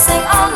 sing oh